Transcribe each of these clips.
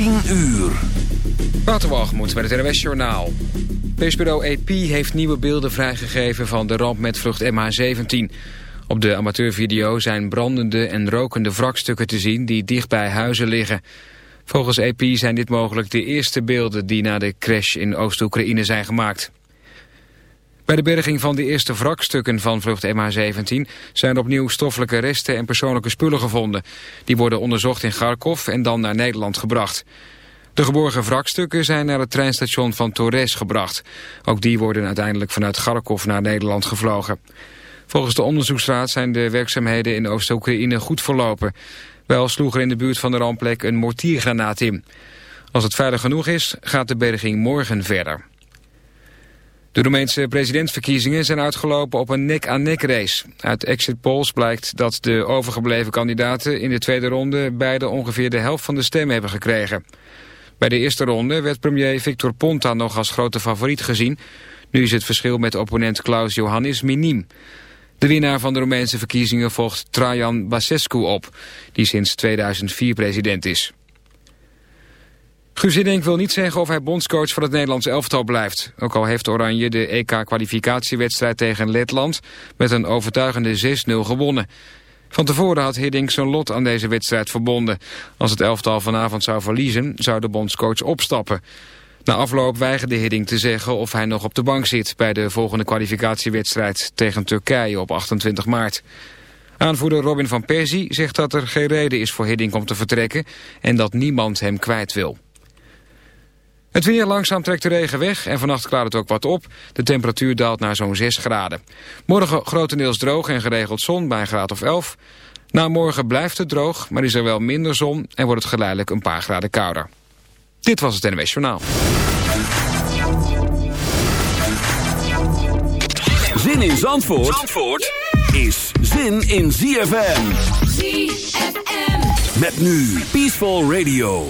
10 uur. Waterwalgemoed bij het NWS Journaal. Persbureau AP heeft nieuwe beelden vrijgegeven van de ramp met vlucht MH17. Op de amateurvideo zijn brandende en rokende wrakstukken te zien die dicht bij huizen liggen. Volgens AP zijn dit mogelijk de eerste beelden die na de crash in Oost-Oekraïne zijn gemaakt. Bij de berging van de eerste wrakstukken van vlucht MH17 zijn opnieuw stoffelijke resten en persoonlijke spullen gevonden. Die worden onderzocht in Kharkov en dan naar Nederland gebracht. De geborgen wrakstukken zijn naar het treinstation van Torres gebracht. Ook die worden uiteindelijk vanuit Kharkov naar Nederland gevlogen. Volgens de onderzoeksraad zijn de werkzaamheden in Oost-Oekraïne goed verlopen. Wel sloeg er in de buurt van de rampplek een mortiergranaat in. Als het veilig genoeg is, gaat de berging morgen verder. De Roemeense presidentsverkiezingen zijn uitgelopen op een nek-aan-nek race. Uit exit polls blijkt dat de overgebleven kandidaten in de tweede ronde beide ongeveer de helft van de stemmen hebben gekregen. Bij de eerste ronde werd premier Victor Ponta nog als grote favoriet gezien. Nu is het verschil met opponent Klaus Johannis miniem. De winnaar van de Roemeense verkiezingen volgt Trajan Basescu op, die sinds 2004 president is. Guus Hiddink wil niet zeggen of hij bondscoach van het Nederlands elftal blijft. Ook al heeft Oranje de EK-kwalificatiewedstrijd tegen Letland met een overtuigende 6-0 gewonnen. Van tevoren had Hiddink zijn lot aan deze wedstrijd verbonden. Als het elftal vanavond zou verliezen, zou de bondscoach opstappen. Na afloop weigerde Hiddink te zeggen of hij nog op de bank zit... bij de volgende kwalificatiewedstrijd tegen Turkije op 28 maart. Aanvoerder Robin van Persie zegt dat er geen reden is voor Hiddink om te vertrekken... en dat niemand hem kwijt wil. Het weer langzaam trekt de regen weg en vannacht klaart het ook wat op. De temperatuur daalt naar zo'n 6 graden. Morgen grotendeels droog en geregeld zon bij een graad of 11. Na morgen blijft het droog, maar is er wel minder zon en wordt het geleidelijk een paar graden kouder. Dit was het NWS Journaal. Zin in Zandvoort, Zandvoort is zin in ZFM. ZFM. Met nu Peaceful Radio.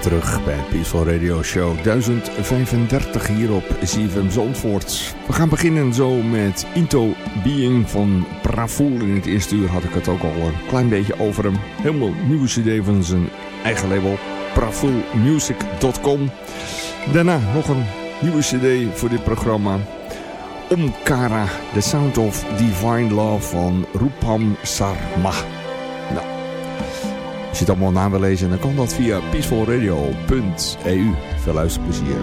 Terug bij Peaceful Radio Show 1035 hier op ZFM Zandvoort. We gaan beginnen zo met Into Being van Pravoel. In het eerste uur had ik het ook al een klein beetje over hem. Helemaal nieuwe cd van zijn eigen label pravoolmusic.com. Daarna nog een nieuwe cd voor dit programma. Omkara, The Sound of Divine Love van Rupam Sarma. Als je het allemaal na wil lezen, dan kan dat via peacefulradio.eu. Veel luisterplezier.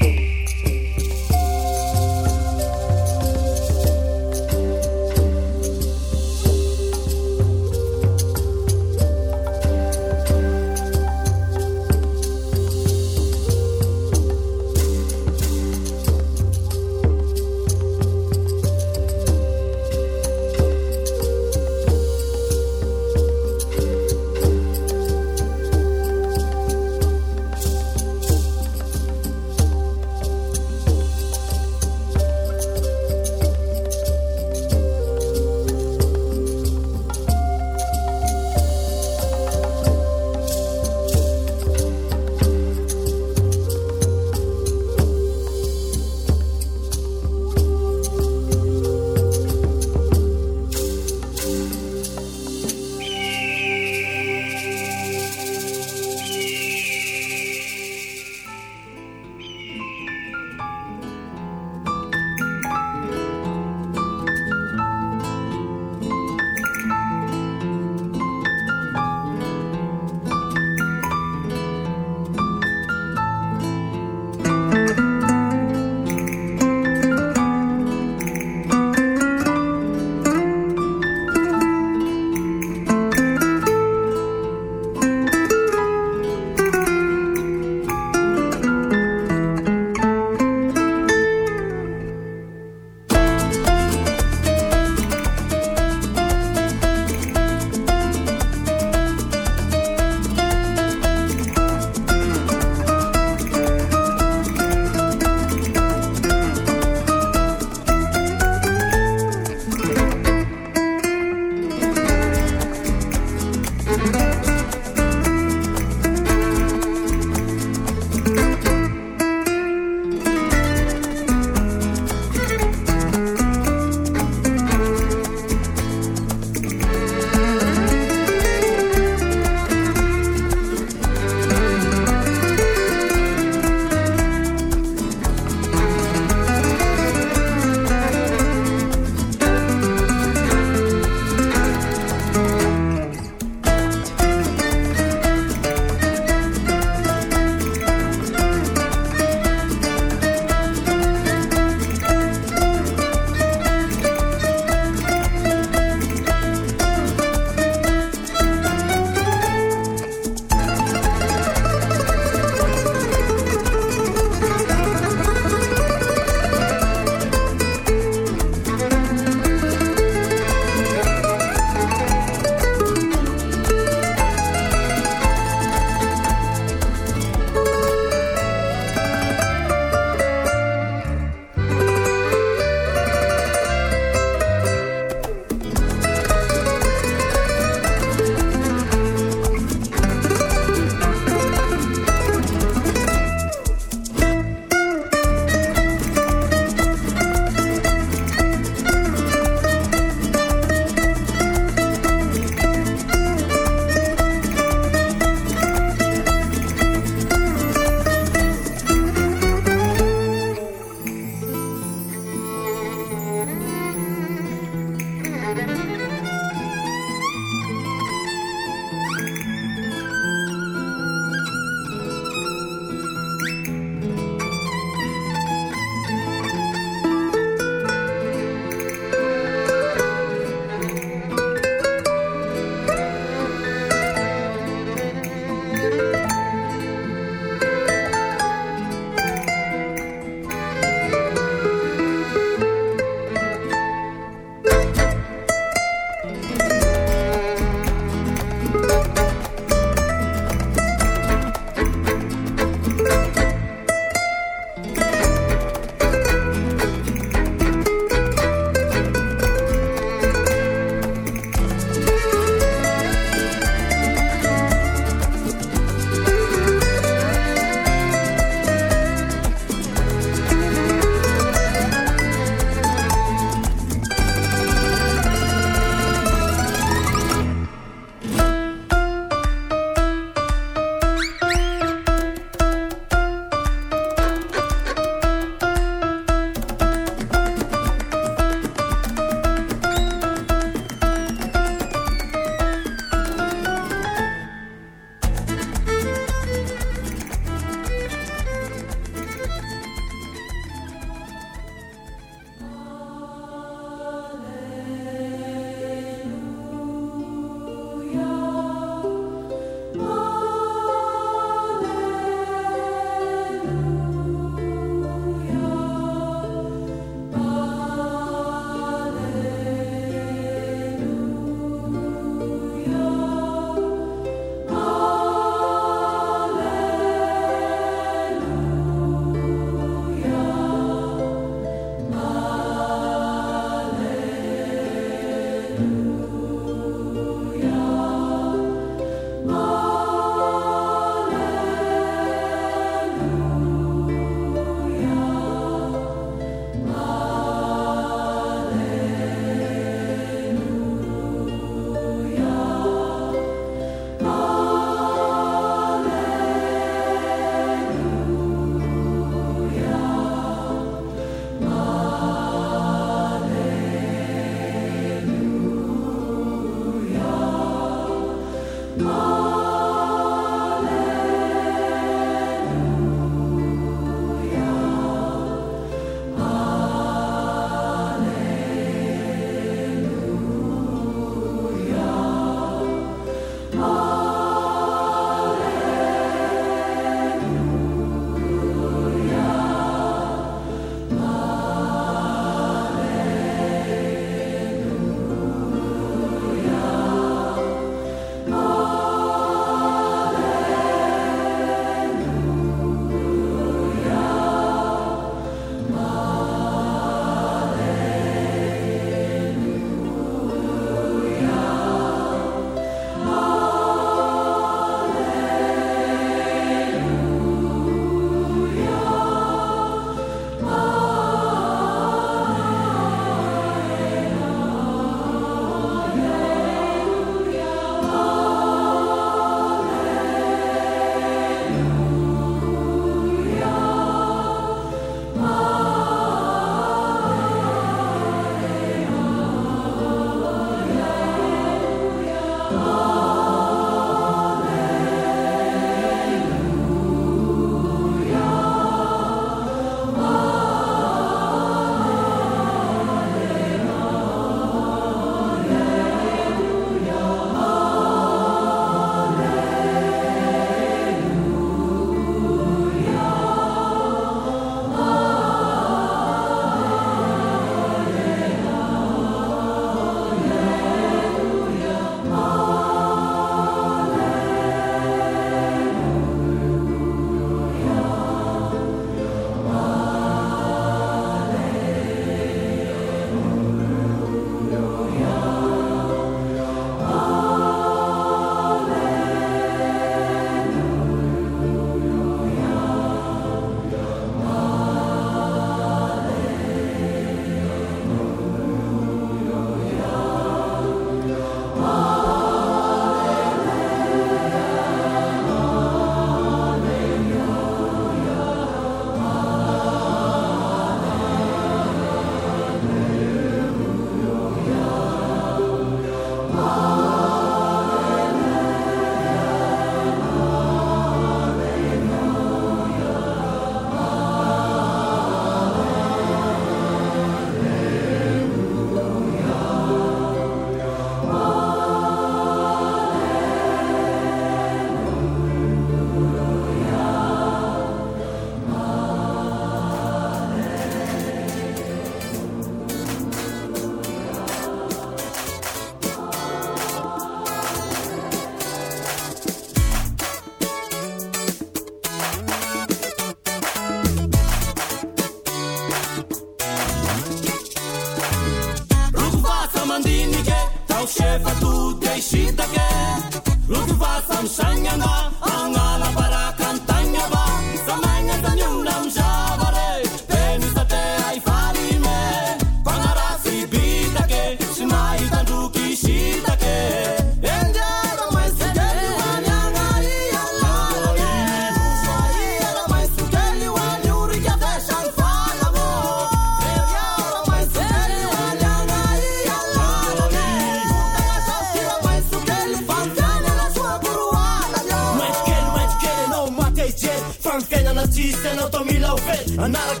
Another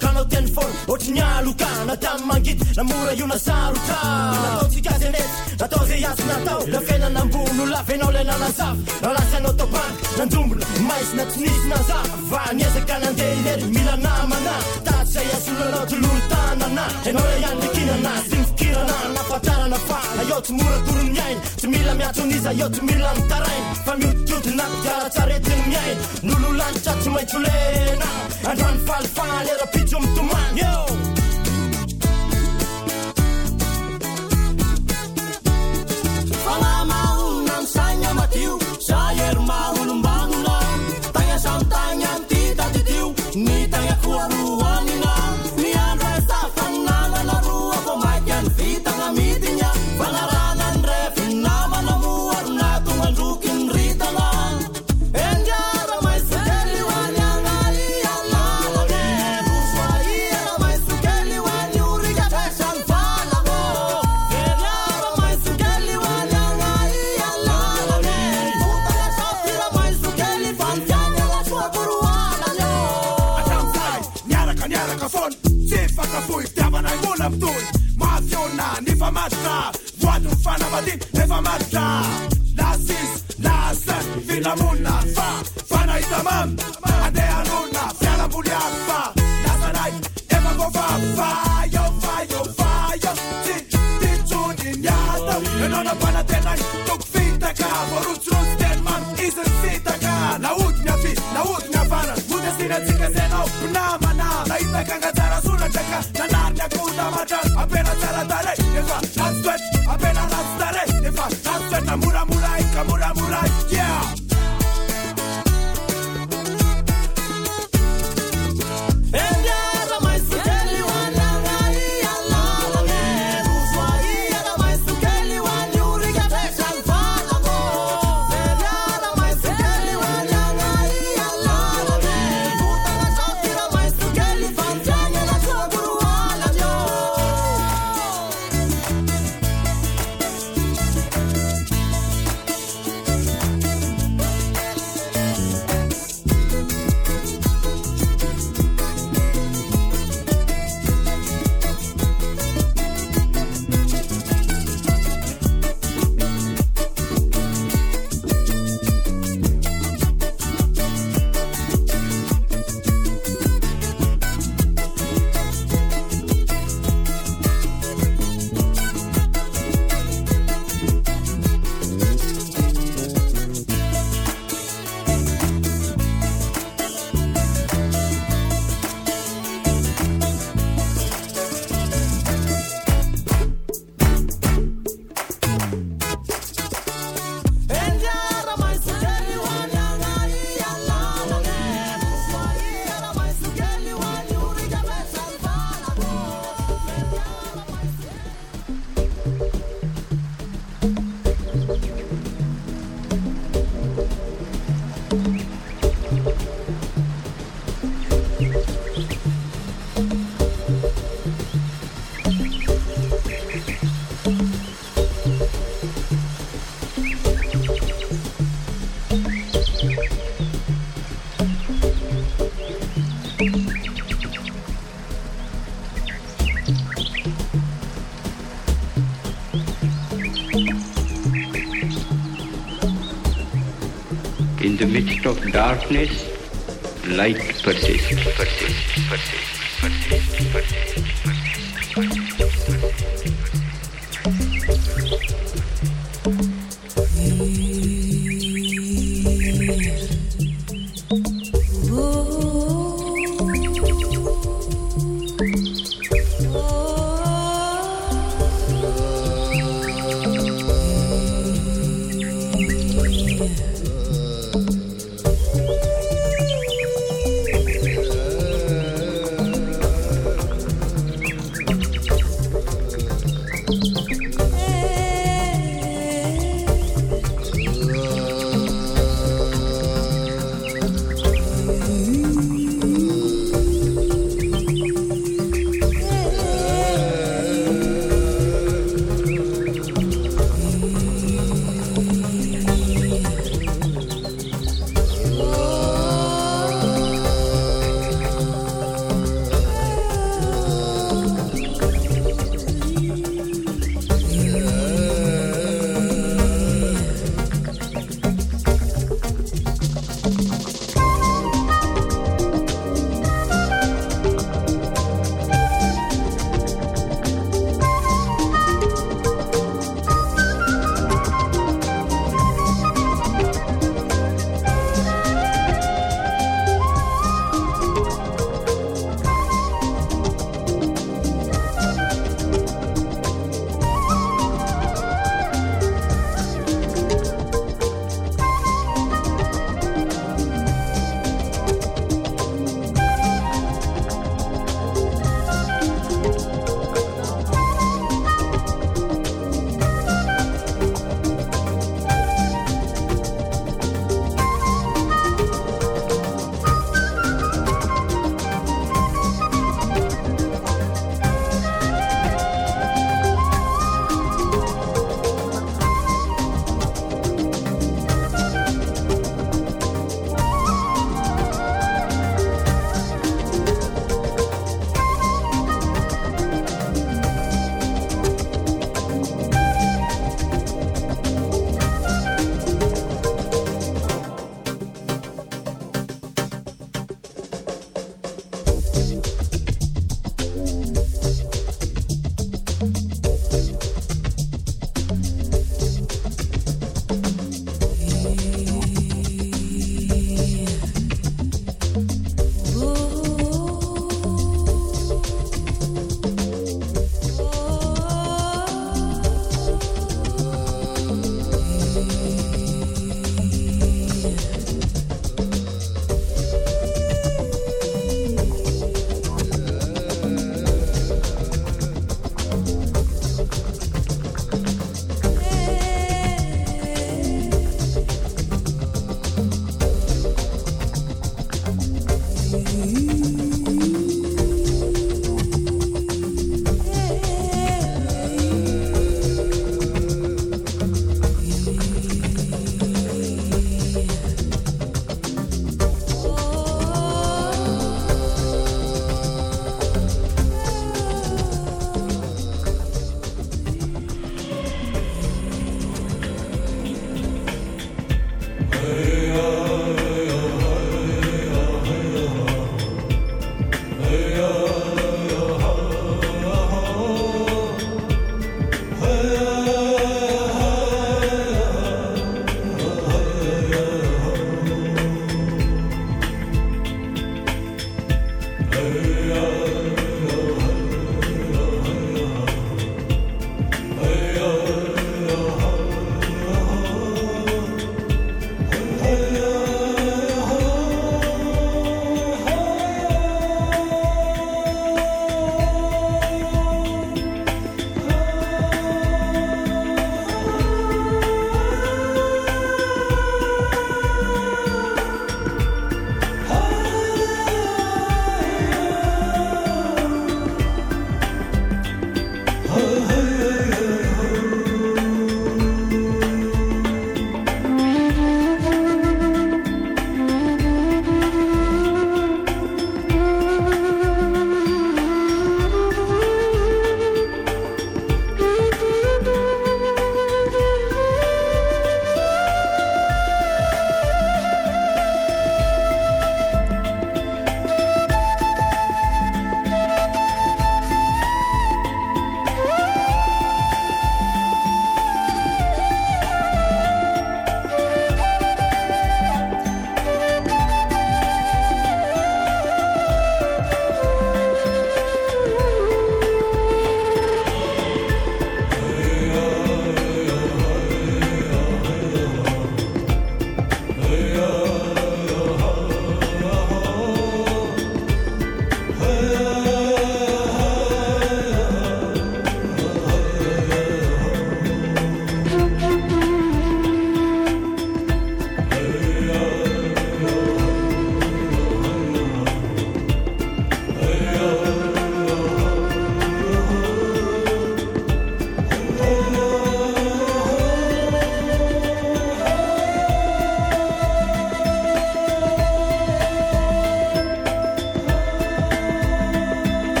tamy mangity namora io nasarota nataotsika azy anety natao zay azy natao la fiainanambono lafynao le nanazavy nalasanao taobank nanjombona maizina tsy nisy nazava niezaka nandehinery mila namana. Tatsay asolanao tololo tanana. Ianao la ihany lekinana sy ny fikirana nafatarana fa. Aeo tsy mora toro miaina tsy mila miatsoniza eo tsy mila mitaraina fa miotikotina piaratsaretiny miaina nololanitra tsy maintsy olena andrany falifalerapitso amitomany eo Olá, Nobody never matter. Last. Fa. Fana Fire, fire, fire. Ti, ti tenai. Ka. Man. Isen sita ka. Laut nya fi. Laut nya fana. Mutesina tika zeno. Na. ita kanga. darkness, light persists, persists, persists, persists, persists. persists.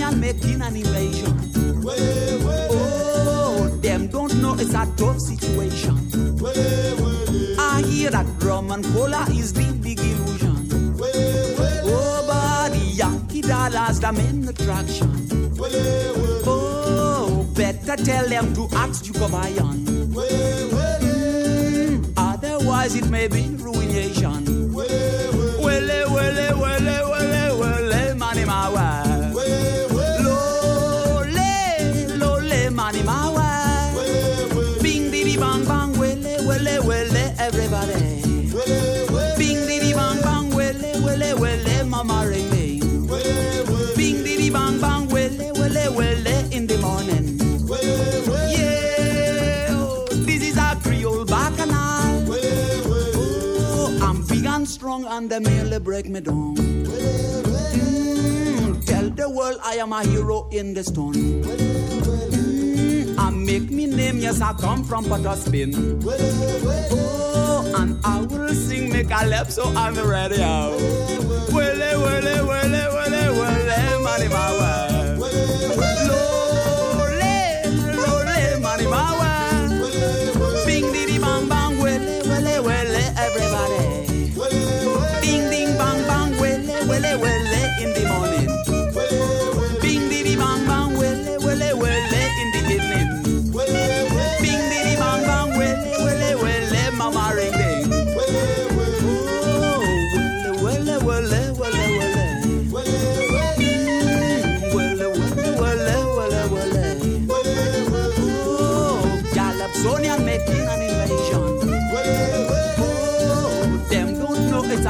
Calypsonian making an invasion. Oh, them don't know it's a tough situation. I hear that rum and cola is the big illusion. Oh, but the Yankee dollars the main attraction. Oh, better tell them to ask you for. Mm, otherwise it may be and they merely break me down. Mm, tell the world I am a hero in the stone. Mm, I make me name, yes, I come from Potterspin. Oh, and I will sing me calypso on the radio. Wele, money my wife.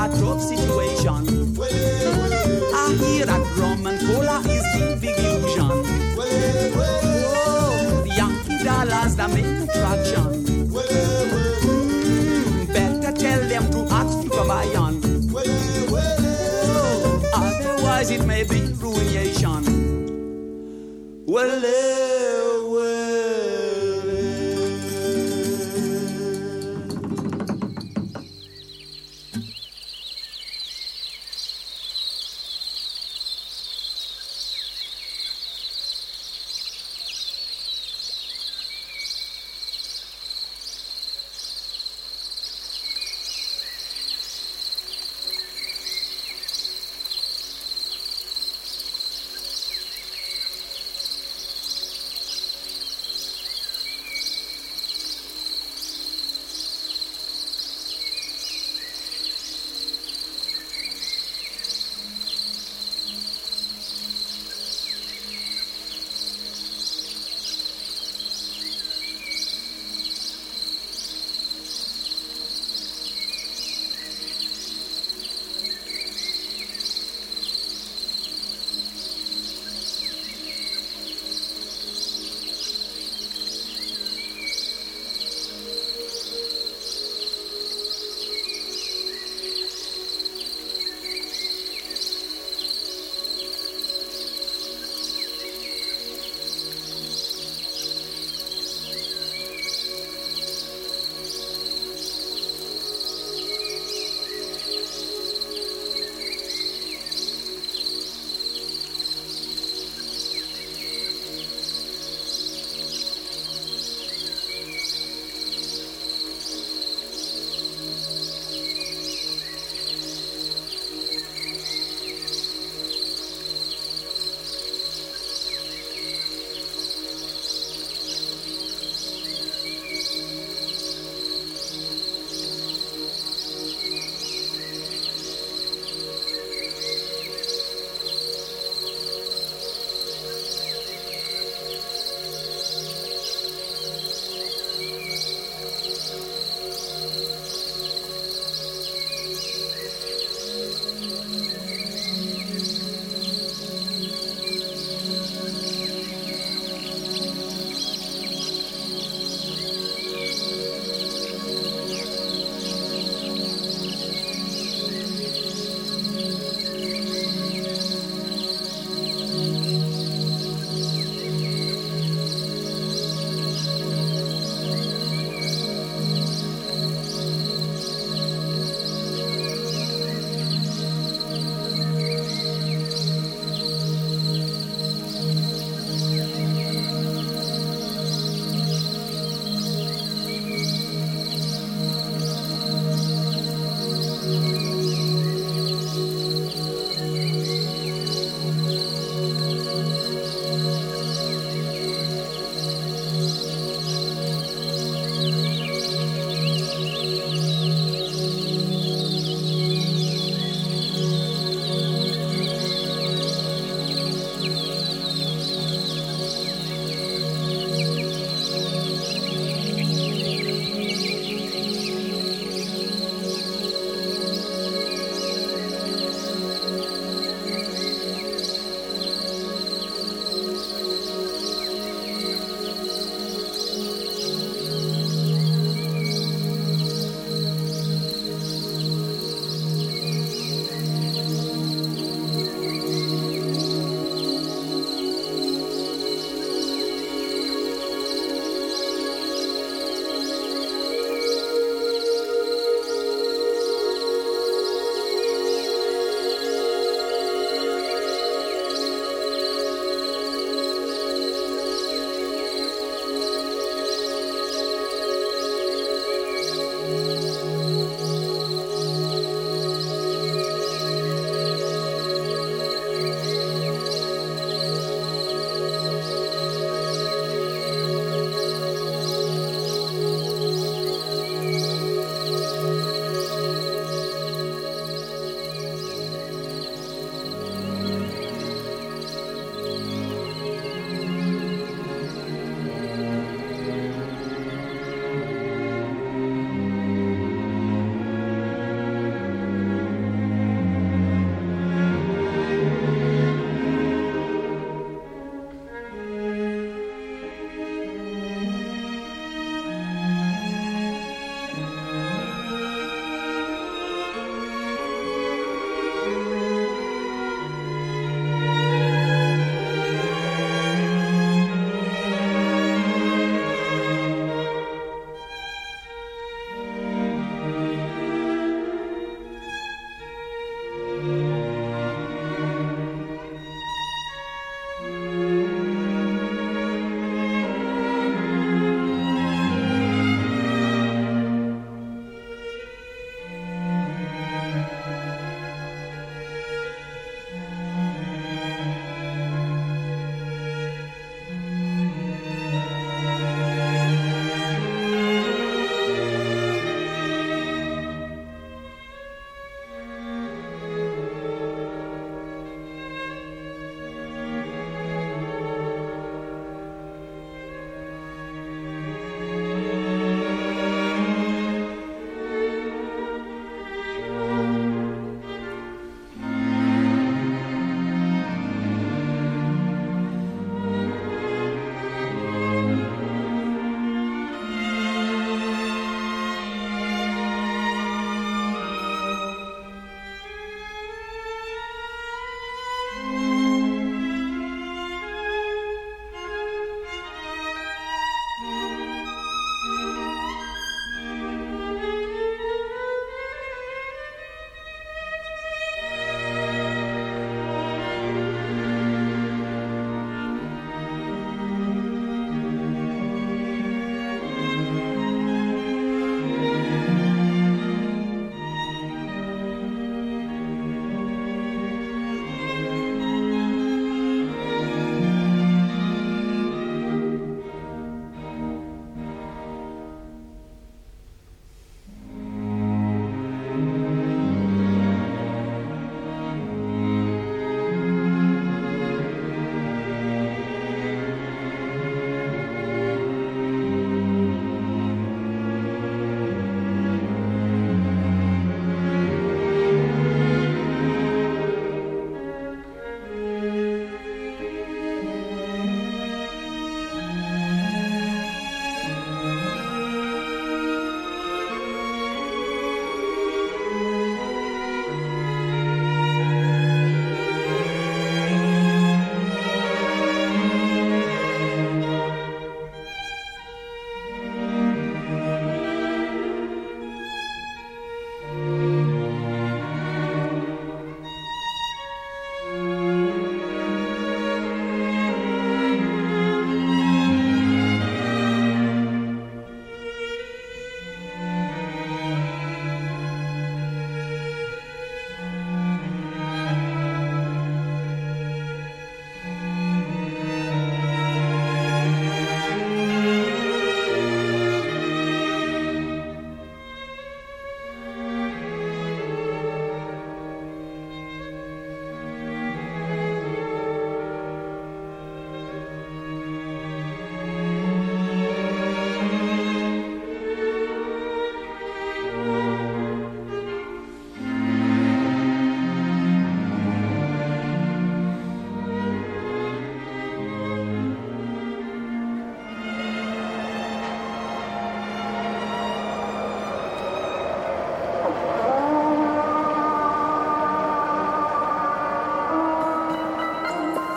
A tough situation. I hear that rum and cola is the big illusion. Oh, the Yankee dollars the main attraction. Mm, better tell them to ask Bayon. Oh, otherwise it may be ruination. Well,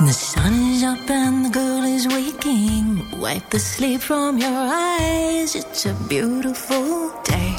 The sun is up and the girl is waking. Wipe the sleep from your eyes. It's a beautiful day.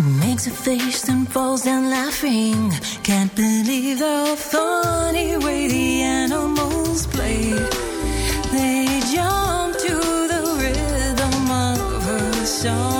She makes a face and falls down laughing. Can't believe the funny way the animals play. They jump to the rhythm of her song.